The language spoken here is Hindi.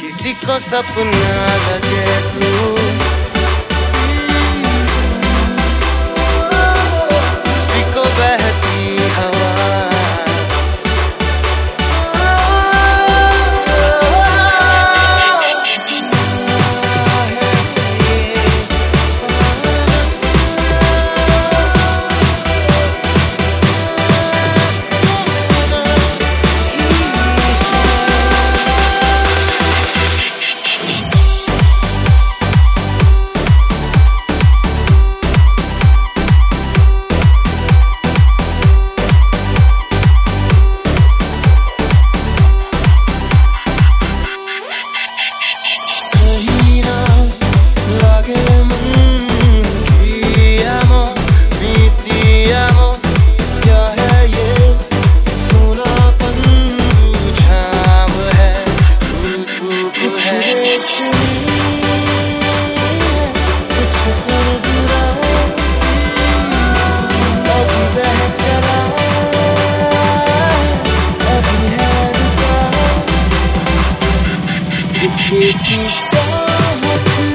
किसी को सपना लगे तू। 你不知道我